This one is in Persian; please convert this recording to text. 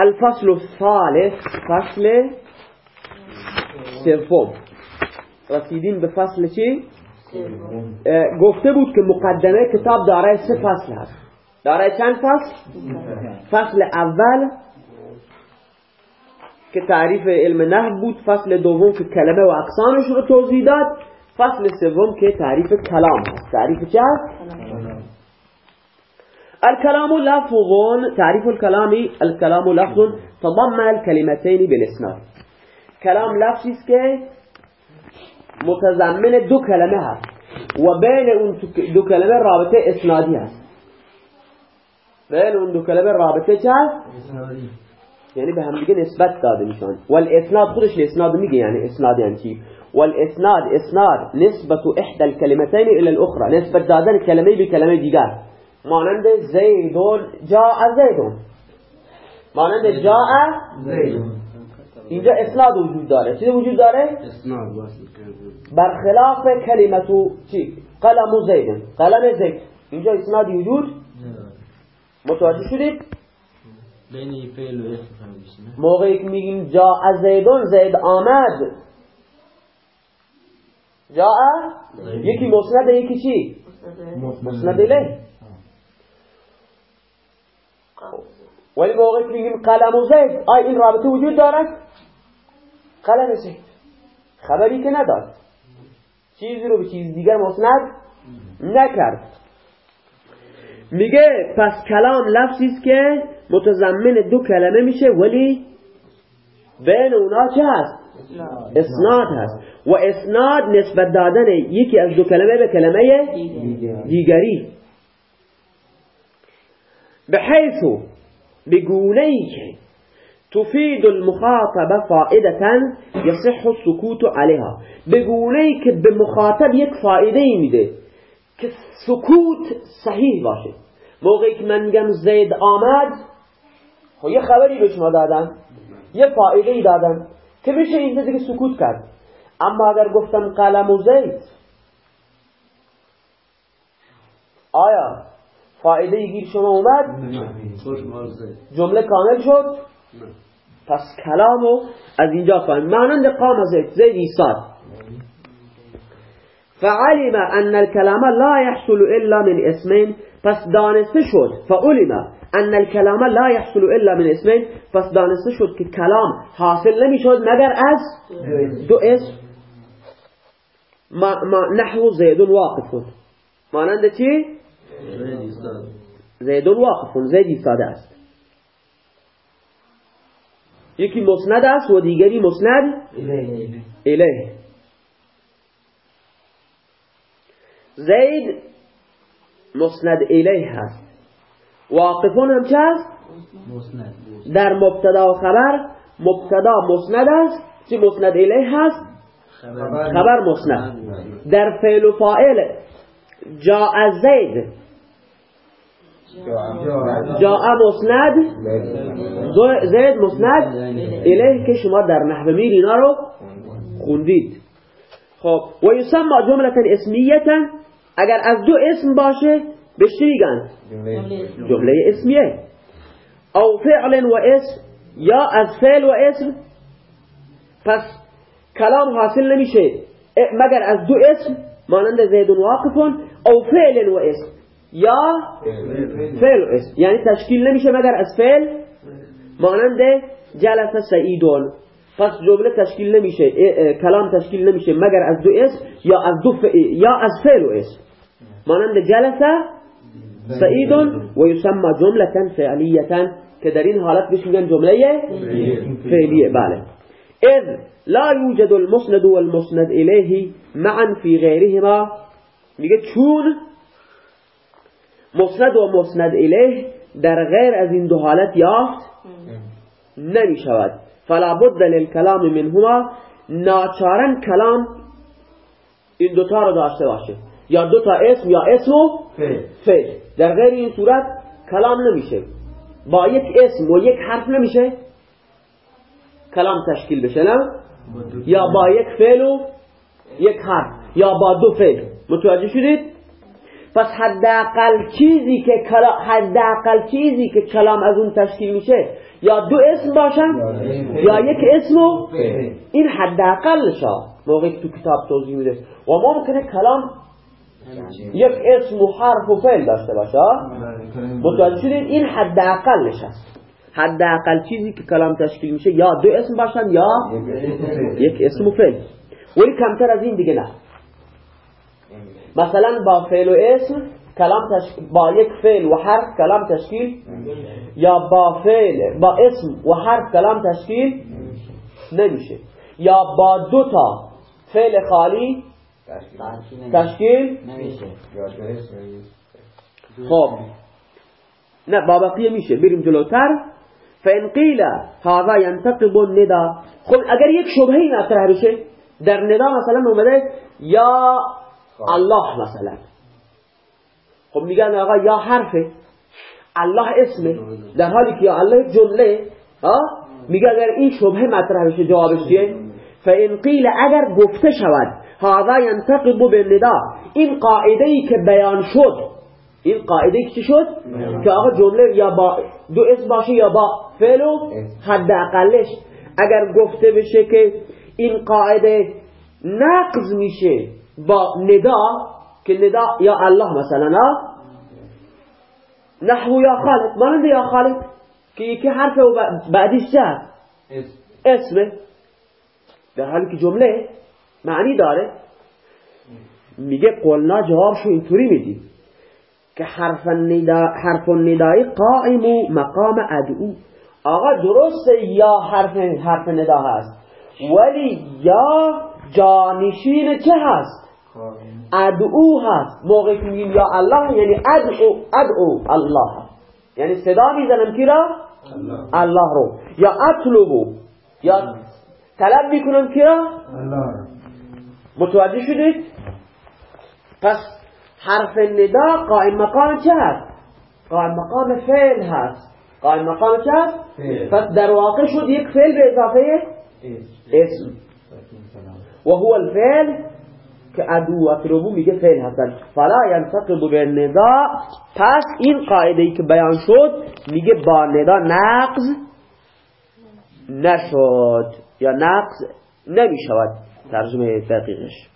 الفصل الثالث فصل سوم رسیدیم به فصل چی؟ گفته بود که مقدمه کتاب دارای سه فصل هست دارای چند فصل؟ فصل اول که تعریف علم نحو بود فصل دوم که کلمه و اقسامش رو توضیح داد فصل سوم که تعریف کلام هست تعریف چه هست؟ الكلام لفظ تعريف الكلام الكلام لفظ تضمن الكلمتين بالإسناد. كلام لفظی است که متضمن دو کلمه هست. و بین اون دو کلمه رابطة اسنادی هست. بین اون دو کلمه رابطة چه هست؟ یعنی به نسبت داده میشن والإسناد خودش الإسناد میگه یعنی إسناد یعنی چی؟ والإسناد إسناد نسبت إحدى الكلمتين إلى الأخرى نسبت دادن کلمه به کلمه دیگر. مانند زیدون جا زیدون. مانند جا زیدون. اینجا اسناد وجود داره. چیزی وجود داره؟ اسناد برخلاف کلمتو چی؟ قلم زیدون. قلم زید. اینجا اسناد وجود؟ متوجه شدید؟ بین فعل و اسم موقعی که میگیم جا زیدون زید آمد. جا یکی مسند یکی چی؟ مسند. اله ولی موقعی که میگیم قلم و زید. آیا این رابطه وجود دارد؟ قلم زید. خبری که نداد. چیزی رو به چیز دیگر مسند نکرد. میگه پس کلام لفظی است که متضمن دو کلمه میشه ولی بین اونا چه هست؟ اسناد. هست. و اسناد نسبت دادن یکی از دو کلمه به کلمه دیگری. بحيث بقوليك تفيد المخاطبة فائدة يصح السكوت عليها بقوليك بمخاطب یک فائده میده که سکوت صحیح باشه. موقعی که من میگم زید آمد خب یه خبری به شما دادم یه فائده ای دادم که میشه اینجا دیگه سکوت کرد. اما اگر گفتم قلم و زید آیا فایده گیر شما اومد. جمله کامل شد. پس کلامو از اینجا فهم مانند قام زید زید ایساد فعلم ان الكلام لا يحصل الا من اسمين پس دانسته شد. فعلم ان الكلام لا يحصل الا من اسمين پس دانسته شد که کلام حاصل نمی‌شد مگر از دو اسم. ما, ما نحو زید واقف مانند چی؟ زیدون واقفون زید ایستاده است. یکی مسند است و دیگری مسند الیه. زید مسند الیه هست. واقفون هم چه است؟ در مبتدا و خبر مبتدا مسند است. چی مسند الیه هست؟ خبر. مسند. در فعل و فائل جا زید. جاء مسند؟ زید مسند؟ الیه که شما در نحو میر اینا رو خوندید. خب و یسمى جمله اسمیتا اگر از دو اسم باشه بهش میگن؟ جمله اسمیه. او فعل و اسم یا از فعل و اسم؟ پس کلام حاصل نمیشه. مگر از دو اسم؟ مانند زید واقفون. او فعل و اسم. یا فعل. اسم یعنی تشکیل نمیشه مگر از فعل؟ مانند جلس سعیدون. پس جمله تشکیل نمیشه کلام تشکیل نمیشه مگر از دو اسم یا از دو یا از فعل و اسم. مانند جلس سعیدون و یسمى جمله فعلیه که در این حالت بهش میگن جمله فعلیه. بله. اذ لا يوجد المسند والمسند الیه معا في غیرهما. میگه چون مسند و مسند الیه در غیر از این دو حالت یافت نمی شود فلا بد للکلام منهما. ناچارن کلام این دوتا رو داشته باشه. یا دوتا اسم یا اسم و فعل. در غیر این صورت کلام نمیشه. با یک اسم و یک حرف نمیشه. کلام تشکیل بشه نه؟ یا با یک فعل و یک حرف. یا با دو فعل. متوجه شدید؟ پس حداقل چیزی که کلام حداقل چیزی که کلام از اون تشکیل میشه یا دو اسم باشن یا یک اسم. این حداقلش موقعی که تو کتاب توضیح میده. و ممکنه کلام یک اسم و حرف و فعل داشته باشه. متوجه شدید این حداقلش هست. حداقل چیزی که کلام تشکیل میشه یا دو اسم باشن یا یک اسم و فعل. ولی کمتر از این دیگه نه. مثلا با فعل و اسم کلام تشکیل با یک فعل و حرف کلام تشکیل یا با فعل با اسم و حرف کلام تشکیل نمیشه. یا با دو تا فعل خالی تشکیل خب. نه با بقیه میشه. بریم جلوتر. فان قیل هذا ينتقب الندا خب اگر یک شبهه مطرح بشه در ندا مثلا اومده یا الله مثلا. خب میگن آقا یا حرفه. الله اسمه. در حالی که یا الله جمله. میگه اگر این شبهه مطرح بشه جوابش چیه؟ فان قیل اگر گفته شود هذا ينتقب بالندا این قاعده ای که بیان شد این قاعده ای که شد؟ که آقا جمله یا با دو اسم باشه یا با فعل و حد اقلش اگر گفته بشه که این قاعده نقض میشه با ندا که ندا یا الله مثلا نحو یا خالق. مانند یا خالق؟ که یکی حرف و بعدیش چه؟ اسمه در حالی که جمله معنی داره. میگه قلنا جوابشو اینطوری میدیم که حرف الندا حرف الندای قائم مقام ادعو. آقا درسته یا حرف حرف ندا هست؟ ولی یا جانشین چه هست؟ ادعو هست. موقعی که میگیم یا الله یعنی ادعو ادعو الله. یعنی صدا می‌زنم کی را؟ الله. رو. یا اطلبو. یا طلب می‌کنم کی را؟ متوجه شدید؟ پس حرف ندا قائم مقام چه هست؟ قائم مقام فعل هست. قائم مقام چه هست؟ پس در واقع شد یک فعل به اضافه اسم. و هو الفعل که ادو و میگه فعل هستن. فلا ینتقب به ندا. پس این قاعده ای که بیان شد میگه با ندا نقض نشد یا نقض نمی‌شود. ترجمه دقیقش